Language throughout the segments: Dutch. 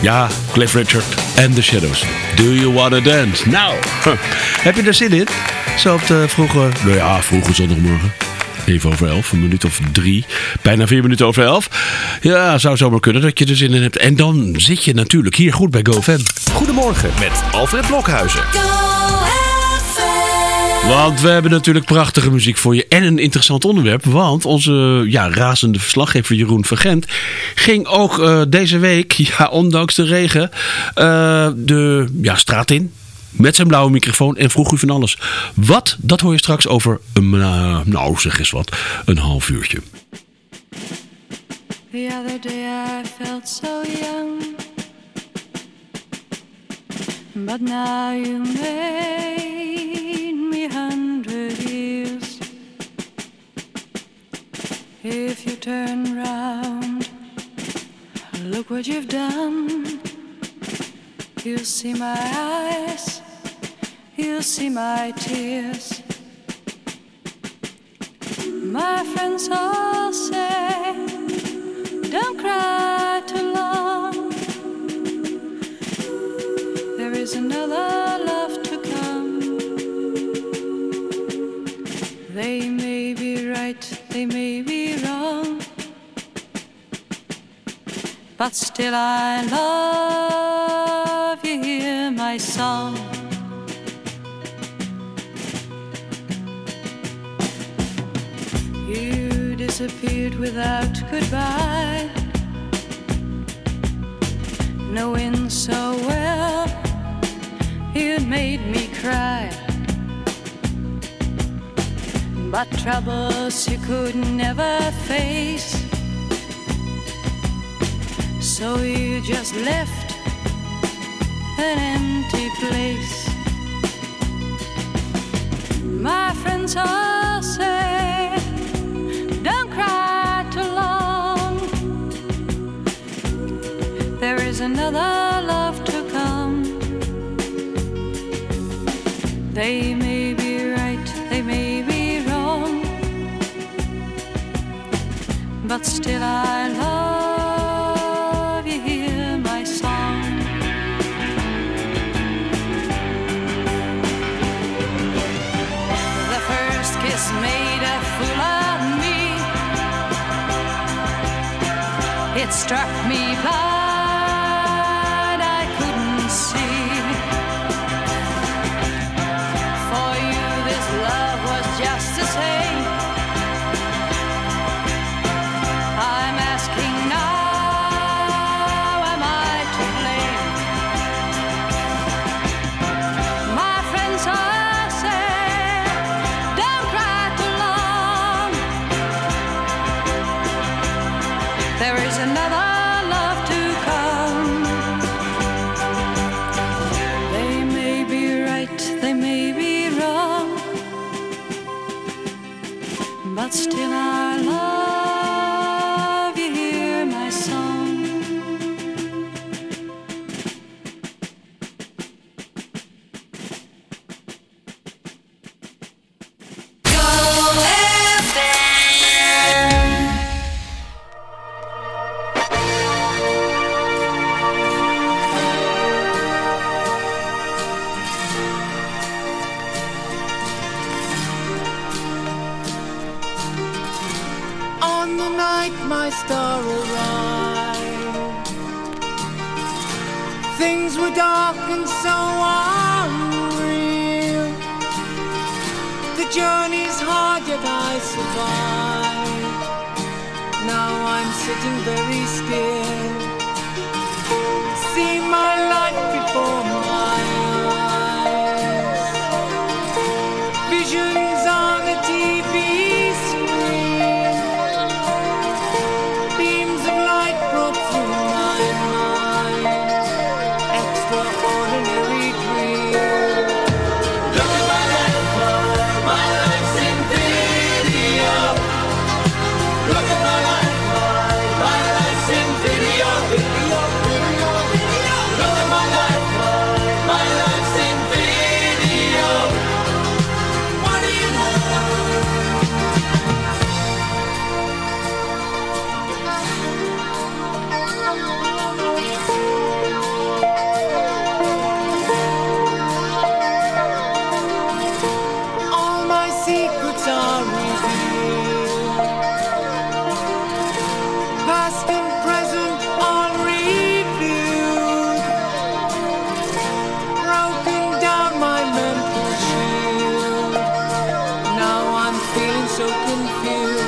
Ja, Cliff Richard en The Shadows. Do you wanna dance? Nou, heb je er zin in? Zo op de vroege, nou ja, vroege zondagmorgen. Even over elf, een minuut of drie. Bijna vier minuten over elf. Ja, zou zomaar kunnen dat je er zin in hebt. En dan zit je natuurlijk hier goed bij GoFam. Goedemorgen met Alfred Blokhuizen. Want we hebben natuurlijk prachtige muziek voor je en een interessant onderwerp. Want onze ja, razende verslaggever Jeroen Vergent ging ook uh, deze week, ja, ondanks de regen, uh, de ja, straat in. Met zijn blauwe microfoon en vroeg u van alles. Wat, dat hoor je straks over een, uh, nou zeg eens wat, een half uurtje. The day I felt so young now you made If you turn round Look what you've done. You'll see my eyes, you'll see my tears. My friends all say, Don't cry too long. There is another love to come. They may be right, they may be but still I love you. Hear my song. You disappeared without goodbye, knowing so well you'd made me cry. But troubles you could never face so you just left an empty place. My friends all say, Don't cry too long. There is another love to come. They may be right, they may be wrong, but still I love. 开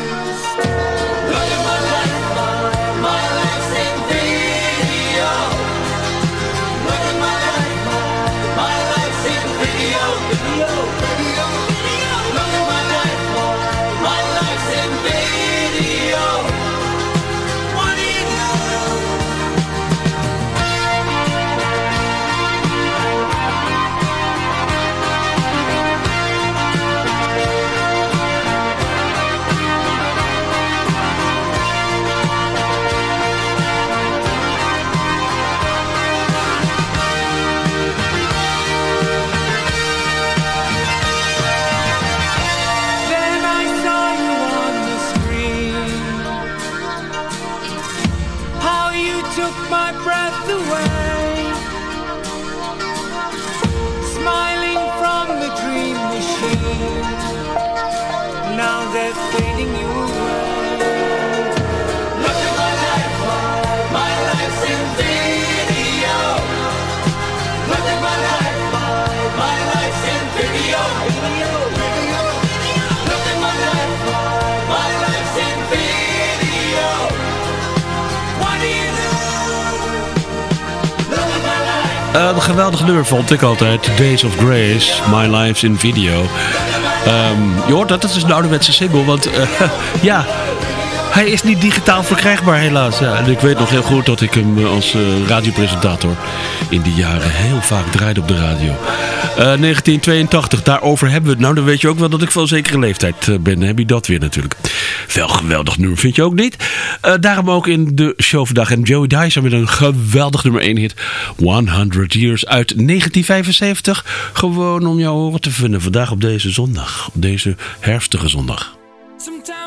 past. Uh, een geweldig nummer vond ik altijd. Days of Grace, My Life's in Video. Um, je hoort dat, dat is een ouderwetse single. Want uh, ja, hij is niet digitaal verkrijgbaar helaas. Ja, en ik weet nog heel goed dat ik hem eh, als uh, radiopresentator in die jaren heel vaak draaide op de radio. Uh, 1982, daarover hebben we het. Nou, dan weet je ook wel dat ik van zekere leeftijd ben. Dan heb je dat weer natuurlijk. Wel geweldig nummer, vind je ook niet? daarom ook in de show vandaag. En Joey Dyson met een geweldig nummer 1 hit. 100 Years uit 1975. Gewoon om jou horen te vinden. Vandaag op deze zondag. Op deze herfstige zondag. Sometimes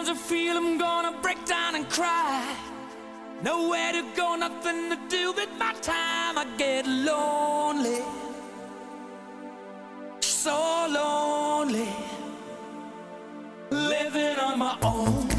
Nowhere to go, nothing to do with my time. I get lonely, so lonely, living on my own.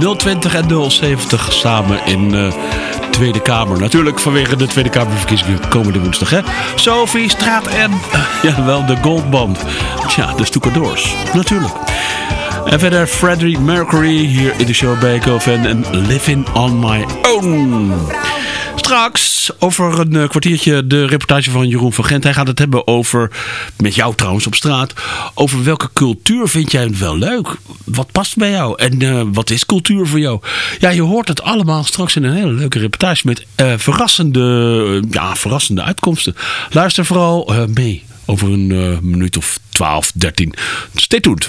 020 en 070 samen in eh Tweede Kamer. Natuurlijk vanwege de Tweede Kamerverkiezingen komende woensdag. Hè? Sophie, Straat en, eh, jawel, de Goldband. Tja, de Stoecadoors. Natuurlijk. En verder Freddie Mercury hier in de show Beethoven en Living on My Own. Straks over een eh, kwartiertje de reportage van Jeroen van Gent. Hij gaat het hebben over, met jou trouwens op straat, over welke cultuur vind jij wel leuk? Wat past bij jou? En eh, wat is cultuur voor jou? Ja, je hoort het allemaal straks in een hele leuke reportage met eh, verrassende, ja, verrassende uitkomsten. Luister vooral mee over een minuut of 12, 13. Stay tuned.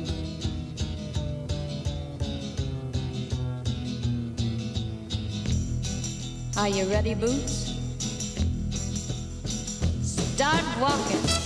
Are you ready, boots? Start walking.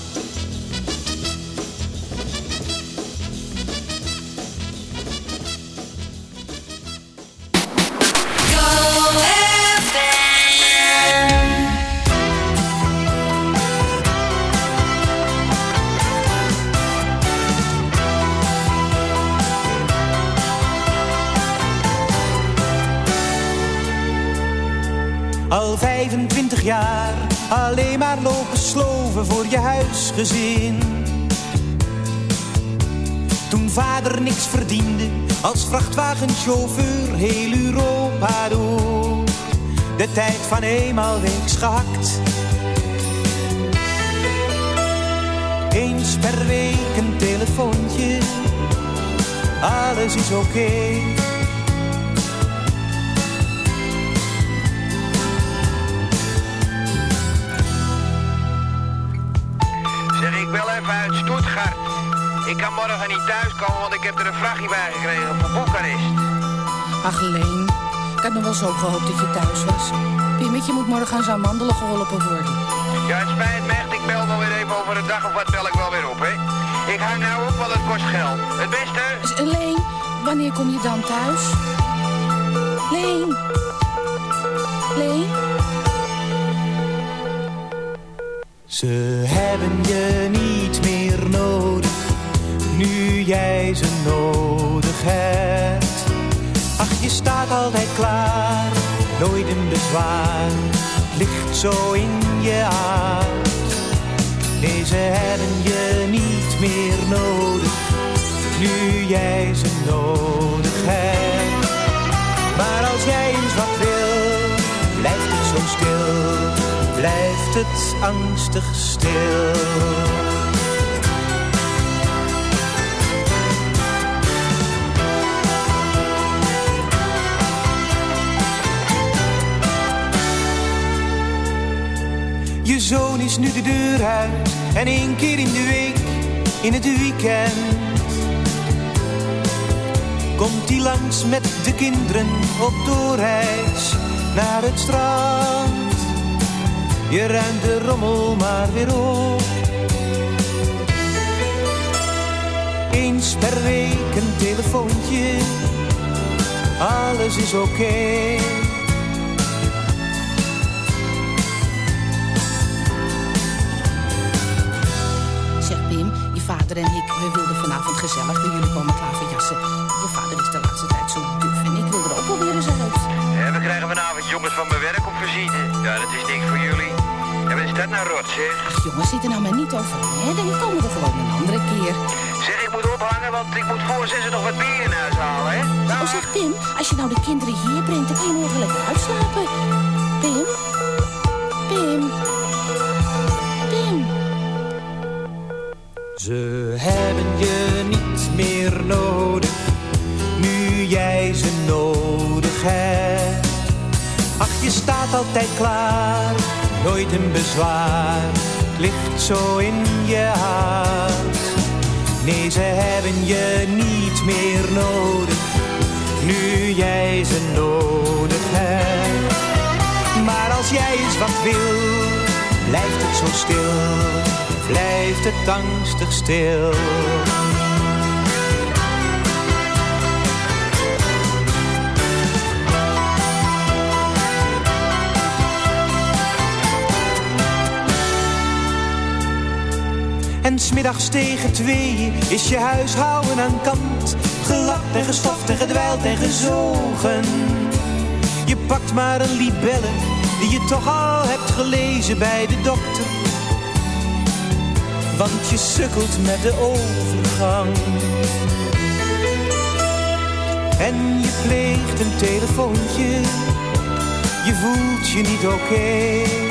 Al 25 jaar alleen maar lopen sloven voor je huisgezin. Toen vader niks verdiende als vrachtwagenchauffeur heel Europa door. de tijd van eenmaal weeks gehakt. Eens per week een telefoontje, alles is oké. Kan niet thuiskomen, want ik heb er een vrachtje bij gekregen voor Boekarest. Ach, Leen. Ik had nog wel zo gehoopt dat je thuis was. Pimmetje moet morgen aan zijn mandelen geholpen worden. Ja, het spijt me echt. Ik bel wel weer even over een dag of wat bel ik wel weer op, hè. Ik hang nou op, want het kost geld. Het beste? Dus, Leen, wanneer kom je dan thuis? Leen. Leen? Ze hebben je niet jij ze nodig hebt. Ach, je staat altijd klaar, nooit een bezwaar, ligt zo in je aard. Nee, ze hebben je niet meer nodig, nu jij ze nodig hebt. Maar als jij eens wat wil, blijft het zo stil, blijft het angstig stil. Je zoon is nu de deur uit en één keer in de week, in het weekend. Komt hij langs met de kinderen op doorreis naar het strand. Je ruimt de rommel maar weer op. Eens per week een telefoontje, alles is oké. We wilden vanavond gezellig bij jullie komen klaverjassen. Je vader is de laatste tijd zo duf en ik wil er ook wel weer eens uit. Ja, we krijgen vanavond jongens van mijn werk op visite. Ja, dat is niks voor jullie. En wat is dat nou rot, zeg? Ach jongens, zit er nou maar niet over. Hè? Dan komen we gewoon een andere keer. Zeg, ik moet ophangen, want ik moet voor zessen nog wat bier in huis halen, hè? Nou, Oh, zeg Pim, als je nou de kinderen hier brengt, dan kan je morgen lekker uitslapen. Pim? Pim? Pim? Ze staat altijd klaar, nooit een bezwaar, het ligt zo in je hart. Nee, ze hebben je niet meer nodig, nu jij ze nodig hebt. Maar als jij eens wat wil, blijft het zo stil, blijft het angstig stil. Smiddags tegen tweeën is je huishouden aan kant. Gelapt en gestoft en gedwijld en gezogen. Je pakt maar een libelle die je toch al hebt gelezen bij de dokter. Want je sukkelt met de overgang. En je pleegt een telefoontje. Je voelt je niet oké.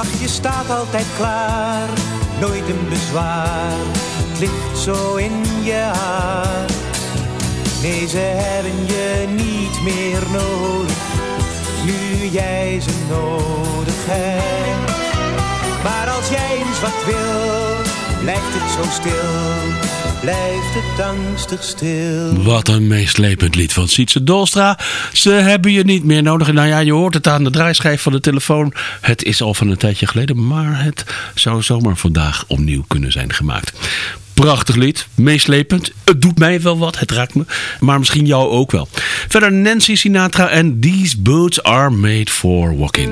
Ach, je staat altijd klaar, nooit een bezwaar, het ligt zo in je hart. Nee, ze hebben je niet meer nodig, nu jij ze nodig hebt. Maar als jij eens wat wil, blijft het zo stil, blijft het angstig stil. Wat een meeslepend lied van Sietse Dolstra. Ze hebben je niet meer nodig. Nou ja, je hoort het aan de draaischijf van de telefoon. Het is al van een tijdje geleden, maar het zou zomaar vandaag opnieuw kunnen zijn gemaakt. Prachtig lied, meeslepend. Het doet mij wel wat, het raakt me. Maar misschien jou ook wel. Verder Nancy Sinatra en These Boots Are Made For Walking.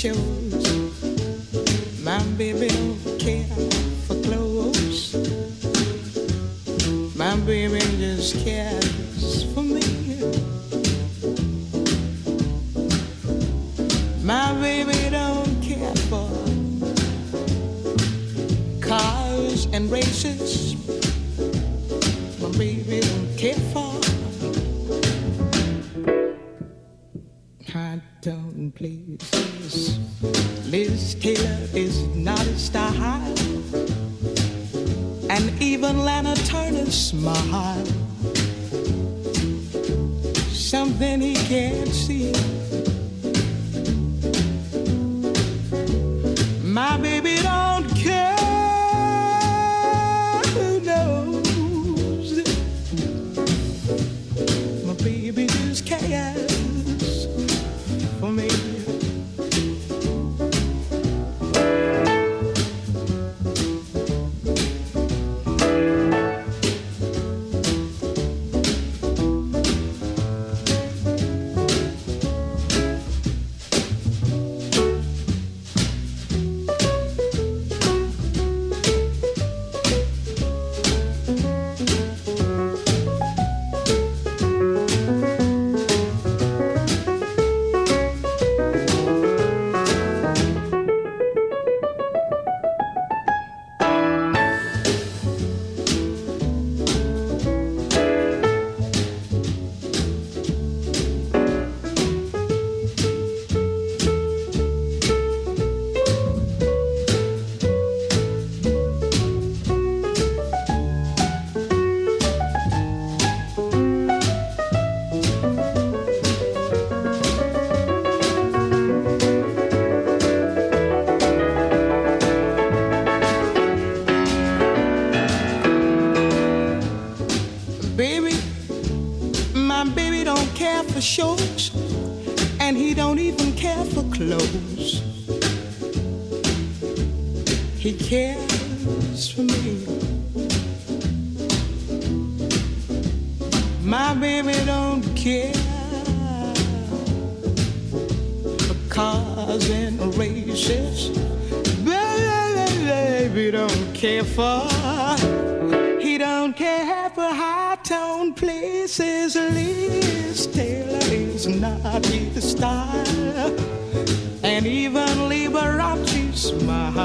Shows. My baby don't care for clothes. My baby just cares for me. My baby don't care for cars and races. Places. Liz Taylor is not a style, and even Lana Turner's smile. Something he can't see. My baby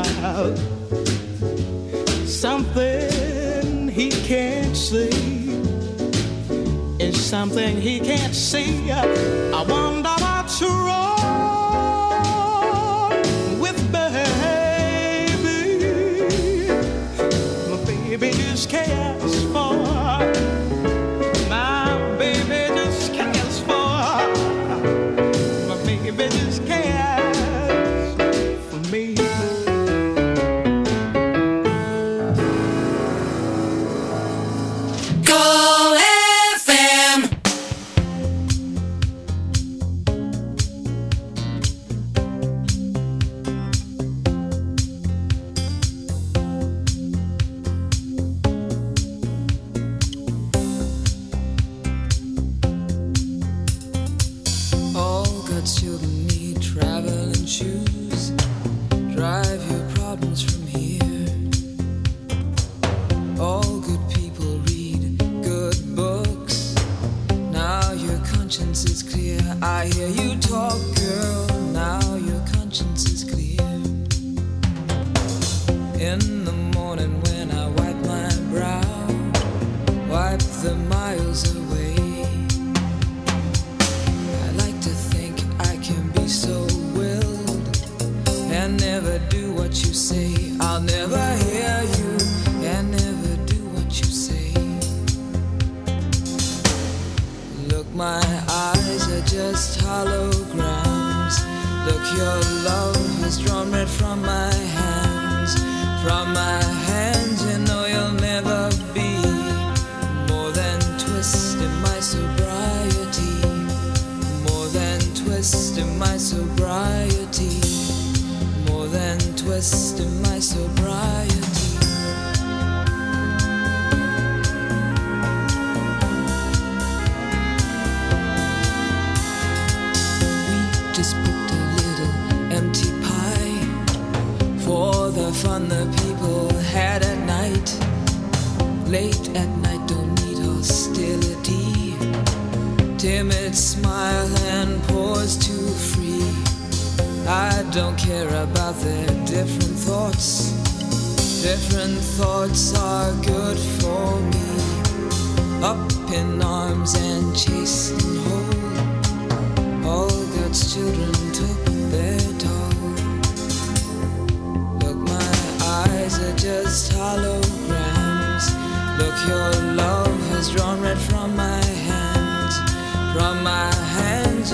smile. Something he can't see is something he can't see. I wonder what's wrong twist in my sobriety. More than twist in my sobriety. More than twist in don't care about their different thoughts. Different thoughts are good for me. Up in arms and chasing whole. All God's children took their toll. Look, my eyes are just holograms. Look, your love has drawn red from my hands. From my hands,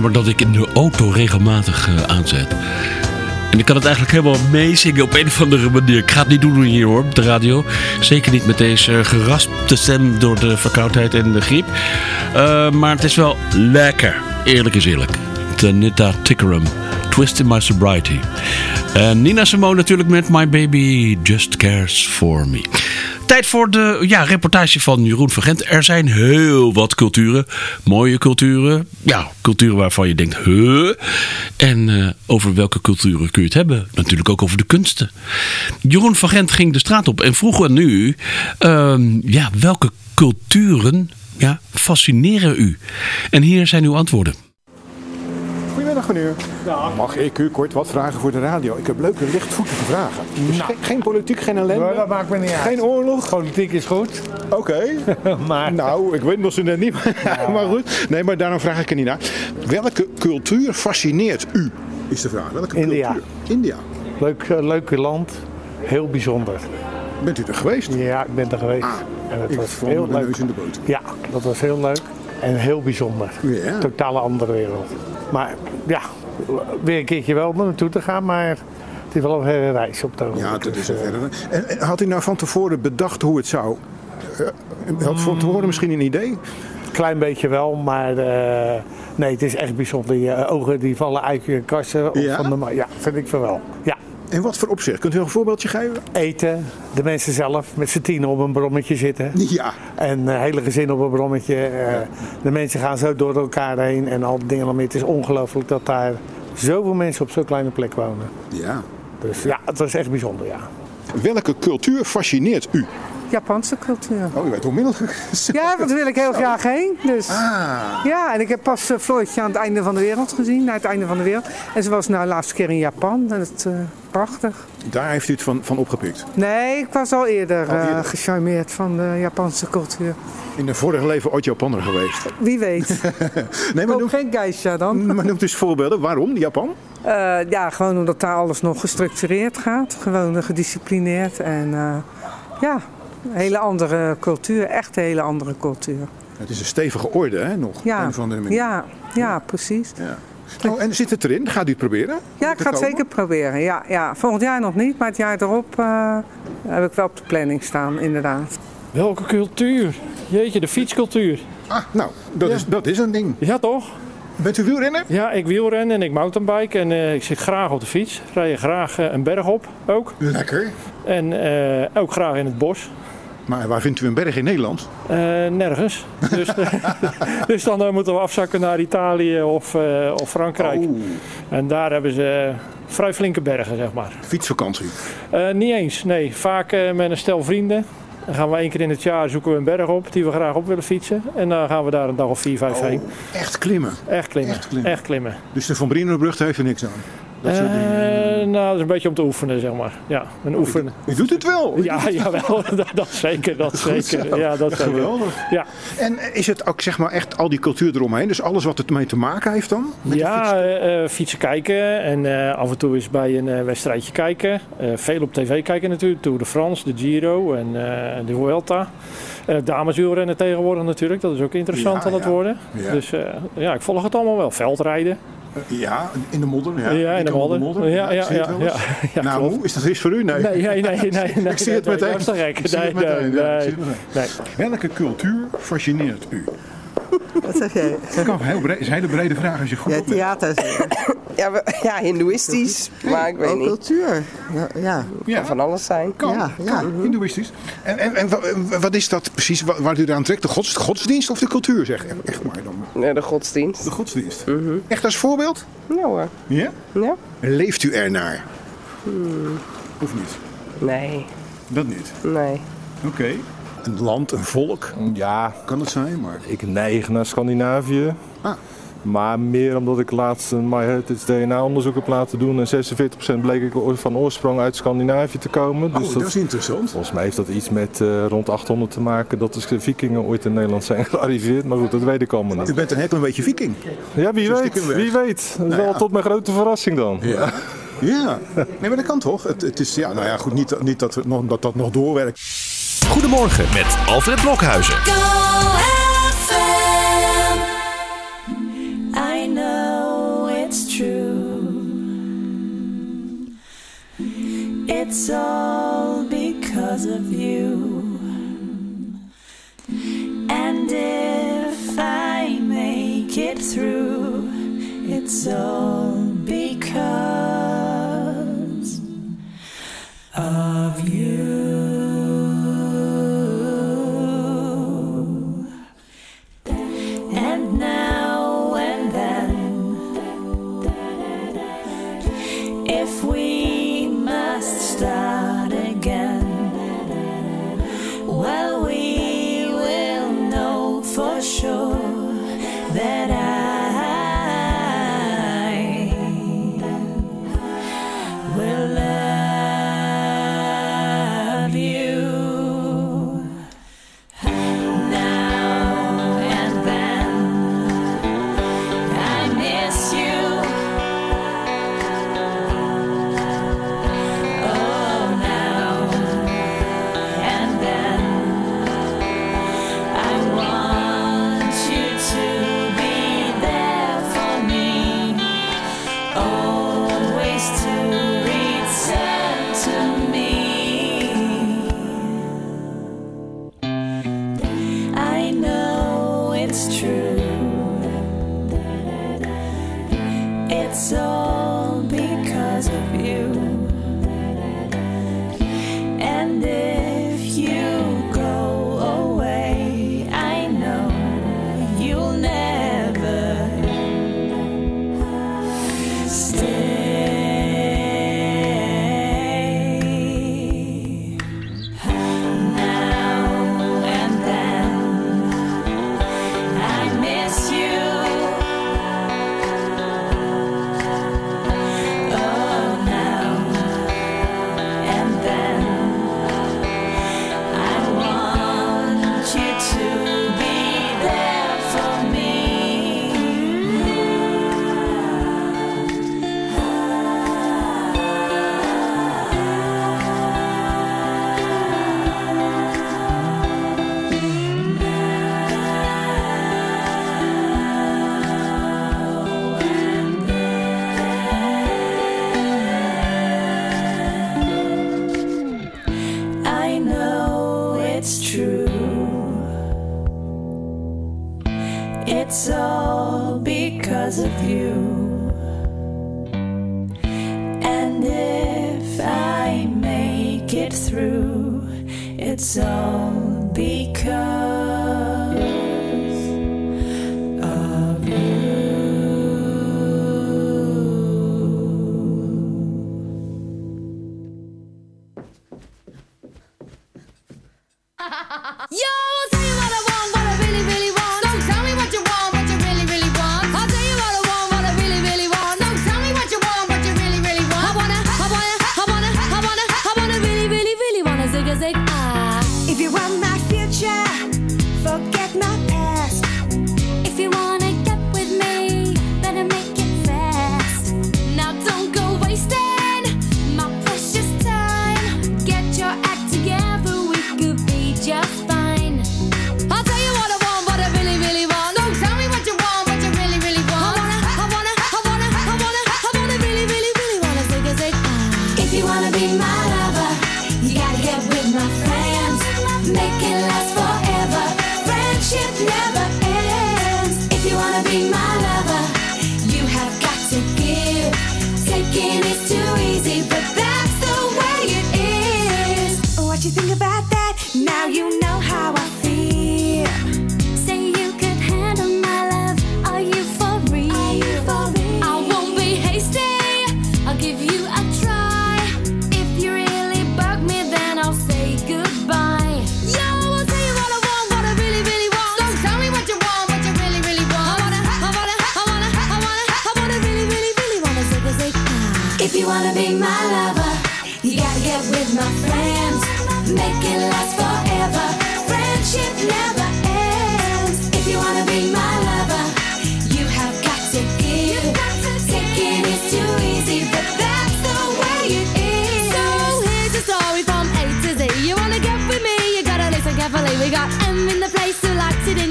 nummer dat ik in de auto regelmatig eh, aanzet. En ik kan het eigenlijk helemaal meezingen op een of andere manier. Ik ga het niet doen hier hoor, op de radio. Zeker niet met deze geraspte stem door de verkoudheid en de griep. Eh, maar het is wel lekker. Eerlijk is eerlijk. Tanita Tickerum. Twist in My Sobriety. En Nina Simone natuurlijk met My Baby Just Cares For Me. Tijd voor de ja, reportage van Jeroen van Gent. Er zijn heel wat culturen. Mooie culturen. Ja, culturen waarvan je denkt, huh? En eh, over welke culturen kun je het hebben? Natuurlijk ook over de kunsten. Jeroen van Gent ging de straat op en vroeg aan u... ehm, ja, welke culturen ja, fascineren u? En hier zijn uw antwoorden. Goedemiddag meneer. Mag ik u kort wat vragen voor de radio? Ik heb leuke lichtvoetige vragen. Dus geen, geen politiek, geen ellende? Nou. dat maakt me niet uit. Geen oorlog? Politiek is goed. Oké. maar... Nou, ik weet nog zo net niet. maar goed. Nee, maar daarom vraag ik er niet naar. Welke cultuur fascineert u? Is de vraag. Welke India. cultuur? India. Leuk, eh, leuk land. Heel bijzonder. Bent u er geweest? Ja, ik ben er geweest. en het ik was heel leuk. neus in de boot. Ja, dat was heel leuk. En heel bijzonder. Ja. Totale andere wereld. Maar ja, weer een keertje wel om naartoe te gaan. Maar het is wel een verre reis op het ogenblik. Ja, dat is een verder. En, en had u nou van tevoren bedacht hoe het zou? eh, had van tevoren misschien een idee? Klein beetje wel, maar eh, nee, het is echt bijzonder. Je eh, ogen die vallen uit je kassen. Of Ja? Van de, ja, vind ik van wel. Ja. En wat voor opzicht? Kunt u een voorbeeldje geven? Eten, de mensen zelf met z'n tien op een brommetje zitten. Ja. En het hele gezin op een brommetje. eh, De mensen gaan zo door elkaar heen en al die dingen nog meer. Het is ongelooflijk dat daar zoveel mensen op zo'n kleine plek wonen. Ja. Dus ja, het was echt bijzonder, ja. Welke cultuur fascineert u? Japanse cultuur. Oh, je weet onmiddellijk. Ja, daar wil ik heel graag heen. Dus. Ah. Ja, en ik heb pas uh, Floortje aan het einde van de wereld gezien, naar het einde van de wereld. En ze was nou de laatste keer in Japan en het uh, prachtig. Daar heeft u het van, van opgepikt? Nee, ik was al eerder, Al eerder. Uh, gecharmeerd van de Japanse cultuur. In een vorige leven ooit Japanner geweest? Wie weet. nee, maar noem, geen geisha dan. maar noemt dus voorbeelden. Waarom Japan? Uh, ja, gewoon omdat daar alles nog gestructureerd gaat. Gewoon gedisciplineerd en ja, een hele andere cultuur. Echt een hele andere cultuur. Het is een stevige orde, hè, nog? Ja, een of andere manier. ja, ja precies. Ja. Oh, en zit het erin? Gaat u het proberen? Ja, ik ga het zeker proberen. Ja, ja. Volgend jaar nog niet, maar het jaar erop uh, heb ik wel op de planning staan, inderdaad. Welke cultuur? Jeetje, de fietscultuur. Ah, nou, dat, ja. is, dat is een ding. Ja, toch? Bent u wielrenner? Ja, ik wielren en ik mountainbike en uh, ik zit graag op de fiets. Rij je graag uh, een berg op ook. Lekker. En uh, ook graag in het bos. Maar waar vindt u een berg in Nederland? Uh, nergens. dus, dus dan uh, moeten we afzakken naar Italië of, uh, of Frankrijk. Oh. En daar hebben ze vrij flinke bergen, zeg maar. Fietsvakantie? niet eens, nee. Vaak met een stel vrienden. Dan gaan we één keer in het jaar zoeken we een berg op die we graag op willen fietsen. En dan gaan we daar een dag of vier, vijf oh, heen. Echt klimmen? Echt klimmen. Echt klimmen. Echt klimmen. Dus de Van Brienenbrug heeft er niks aan? Dat soort uh, nou, dat is een beetje om te oefenen, zeg maar. Ja, een oh, oefenen. U doet het wel? Ja, jawel, dat, dat zeker, dat Goed zeker. Zo. Ja, dat. Geweldig. Ja. En is het ook zeg maar echt al die cultuur eromheen, dus alles wat het mee te maken heeft dan? ja, uh, fietsen kijken en uh, af en toe eens bij een uh, wedstrijdje kijken. veel op tv kijken natuurlijk, Tour de France, de Giro en de Vuelta. dameswielrennen tegenwoordig natuurlijk, dat is ook interessant ja, aan het ja. worden. Ja. Dus ja, ik volg het allemaal wel. Veldrijden. Ja, in de modder. Ja, ja in de modder. modder. Ja, ja, ja, ja, ja, nou, hoe? Is dat iets voor u? Nee, nee, nee, nee. nee, nee ik zie het meteen. Ik zie Nee, het meteen. Welke cultuur fascineert u? Wat zeg jij? Het kan heel breed, is een hele brede vraag als je goed Ja, theater. Ja, we- ja hindoeïstisch, maar ik weet niet. cultuur. Ja, ja. Kan van alles zijn. Kan, Ja, ja. kan. hindoeïstisch. En, en, en wa- wat is dat precies wa- waar u eraan trekt? De gods, godsdienst of de cultuur, zeg? Echt- maar dan. Nee, de godsdienst. De godsdienst. Echt als voorbeeld? Ja hoor. Ja? Ja? Leeft u ernaar? Hmm, Of niet? Nee, Dat niet. nee. Oké. Een land, een volk, Ja, kan het zijn, maar... ik neig naar Scandinavië. Ah. Maar meer omdat ik laatst een MyHeritage DNA-onderzoek heb laten doen. En 46% bleek ik van oorsprong uit Scandinavië te komen. Oh, dat is interessant. Volgens mij heeft dat iets met eh, rond 800 te maken dat de vikingen ooit in Nederland zijn gearriveerd. Maar goed, dat weet ik allemaal U niet. bent een heel klein beetje viking. Ja, wie weet. Wie weet. Dat is Nou wel ja. tot mijn grote verrassing dan. Ja. Ja. Nee, maar dat kan toch? Het, het is, ja, nou ja, goed, niet, niet dat, nog, dat dat nog doorwerkt. Goedemorgen met Alfred Blokhuizen. I know it's true. It's all because of you. And if I make it through, it's all because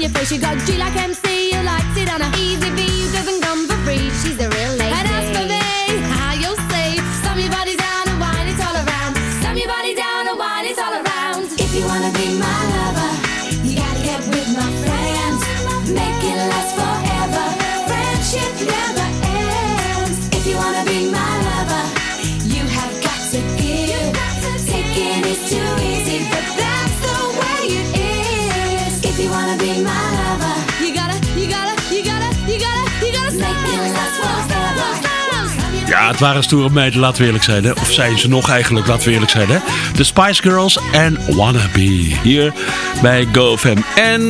your face. You got G like MC, you like it on a Easy Het waren stoere meiden, laten we eerlijk zijn. Of zijn ze nog eigenlijk, laten we eerlijk zijn. De Spice Girls en Wannabe. Hier bij GoFam. En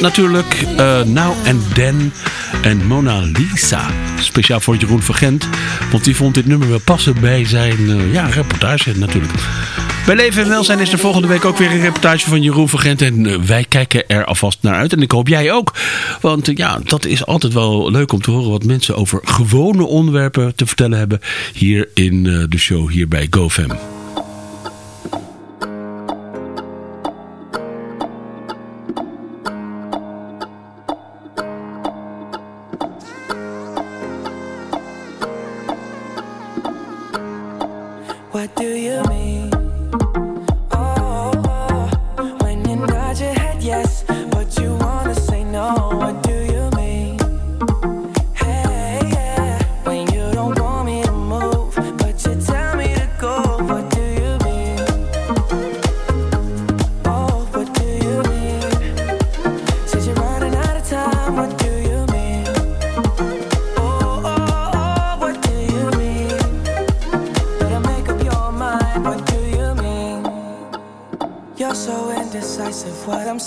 natuurlijk eh, Now and Then en Mona Lisa. Speciaal voor Jeroen Vergent. Want die vond dit nummer wel passen bij zijn eh, ja, reportage natuurlijk. Bij Leven en Welzijn is er volgende week ook weer een reportage van Jeroen van Gent. En eh, wij kijken er alvast naar uit. En ik hoop jij ook. Want eh, ja, dat is altijd wel leuk om te horen wat mensen over gewone onderwerpen te vertellen hebben. Hier in eh, de show, hier bij GoFam.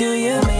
do you mean?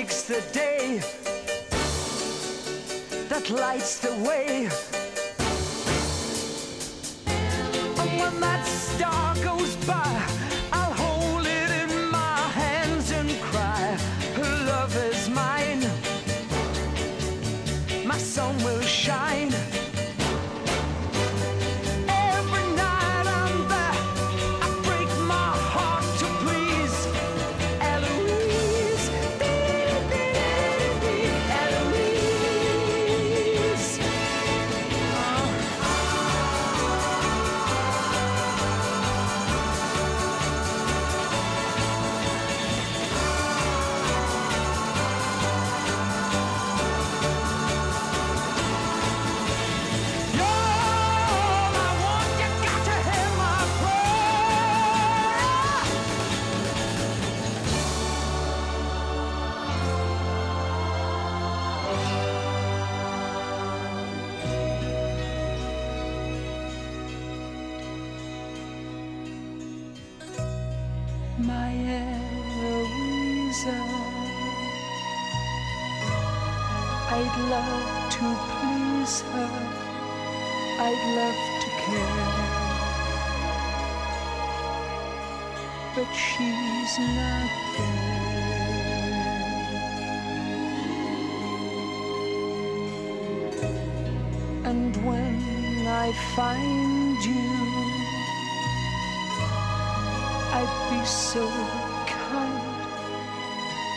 takes the day that lights the way. I'd love to care, but she's not there. And when I find you, I'd be so kind,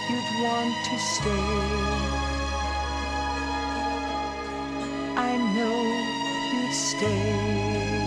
you'd want to stay. I know stay.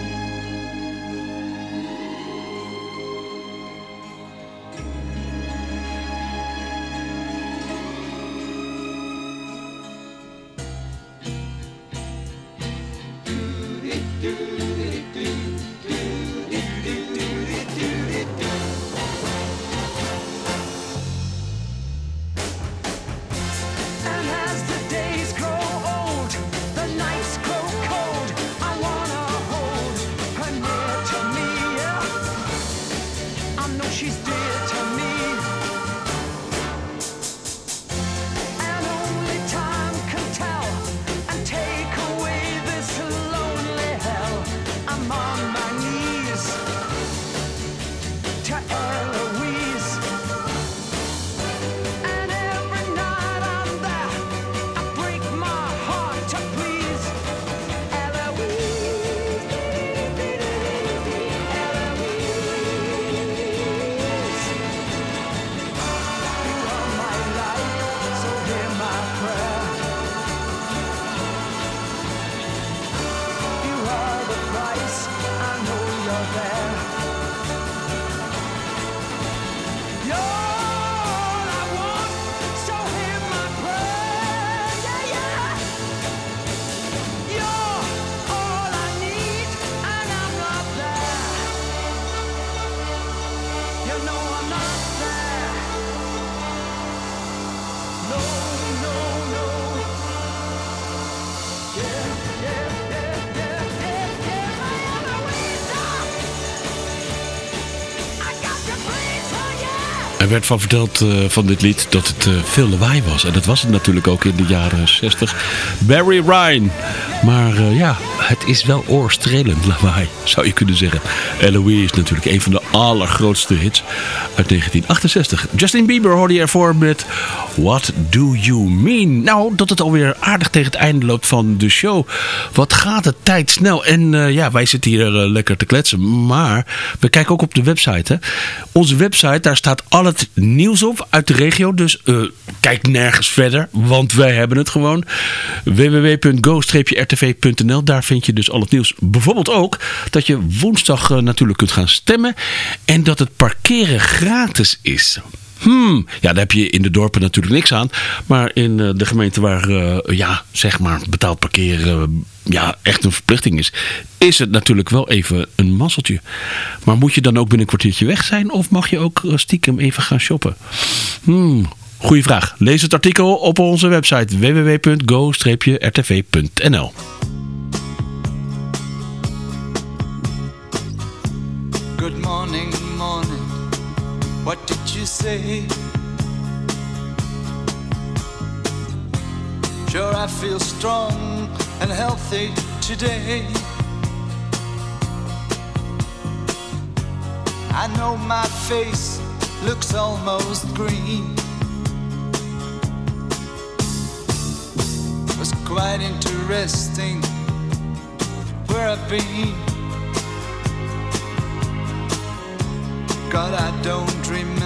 Er werd van verteld eh, van dit lied dat het eh, veel lawaai was. En dat was het natuurlijk ook in de jaren 60. Barry Ryan. Maar eh, ja, het is wel oorstrelend lawaai, zou je kunnen zeggen. Eloise is natuurlijk een van de allergrootste hits uit 1968. Justin Bieber hoorde je ervoor met What Do You Mean? Nou, dat het alweer aardig tegen het einde loopt van de show. Wat gaat de tijd snel. En eh, ja, wij zitten hier eh, lekker te kletsen. Maar we kijken ook op de website. Hè. Onze website, daar staat al het nieuws op uit de regio. Dus eh, kijk nergens verder, want wij hebben het gewoon. www.go-rtv.nl Daar vind je dus al het nieuws. Bijvoorbeeld ook dat je woensdag natuurlijk kunt gaan stemmen. En dat het parkeren gratis is. Hmm, ja, daar heb je in de dorpen natuurlijk niks aan. Maar in eh, de gemeente waar, eh, ja, zeg maar, betaald parkeren eh, ja, echt een verplichting is, is het natuurlijk wel even een mazzeltje. Maar moet je dan ook binnen een kwartiertje weg zijn? Of mag je ook stiekem even gaan shoppen? Hmm, goeie vraag. Lees het artikel op onze website www.go-rtv.nl Good morning, morning. What say? Sure, I feel strong and healthy today. I know my face looks almost green. Was quite interesting where I've been. God, I don't remember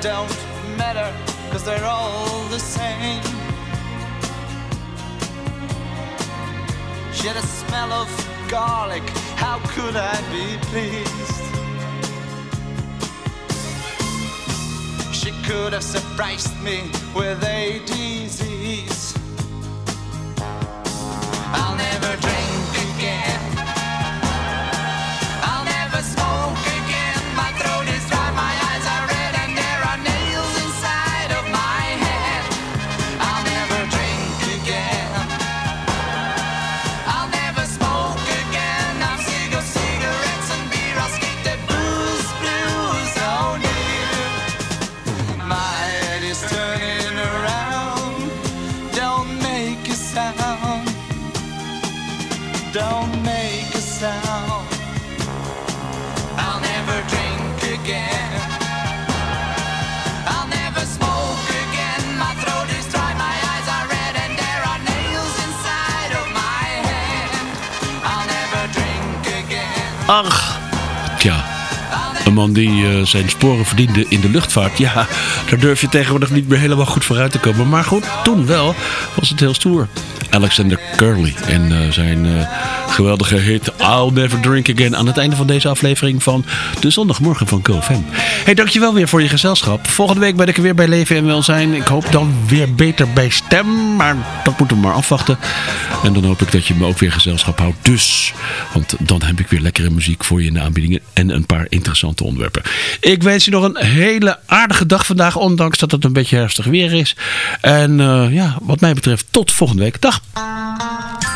don't matter, cause they're all the same. She had a smell of garlic, how could I be pleased? She could have surprised me with a Ach, tja. Een man die eh, zijn sporen verdiende in de luchtvaart. Ja, daar durf je tegenwoordig niet meer helemaal goed vooruit te komen. Maar goed, toen wel was het heel stoer. Alexander Curly en eh, zijn eh, geweldige hit I'll Never Drink Again... aan het einde van deze aflevering van de zondagmorgen van GoFam. Hey, dankjewel weer voor je gezelschap. Volgende week ben ik er weer bij Leven en Welzijn. Ik hoop dan weer beter bij stem, maar dat moeten we maar afwachten. En dan hoop ik dat je me ook weer gezelschap houdt. Dus, want dan heb ik weer lekkere muziek voor je in de aanbiedingen... en een paar interessante onderwerpen. Ik wens je nog een hele aardige dag vandaag... ondanks dat het een beetje herfstig weer is. En eh, ja, wat mij betreft tot volgende week. Dag! Música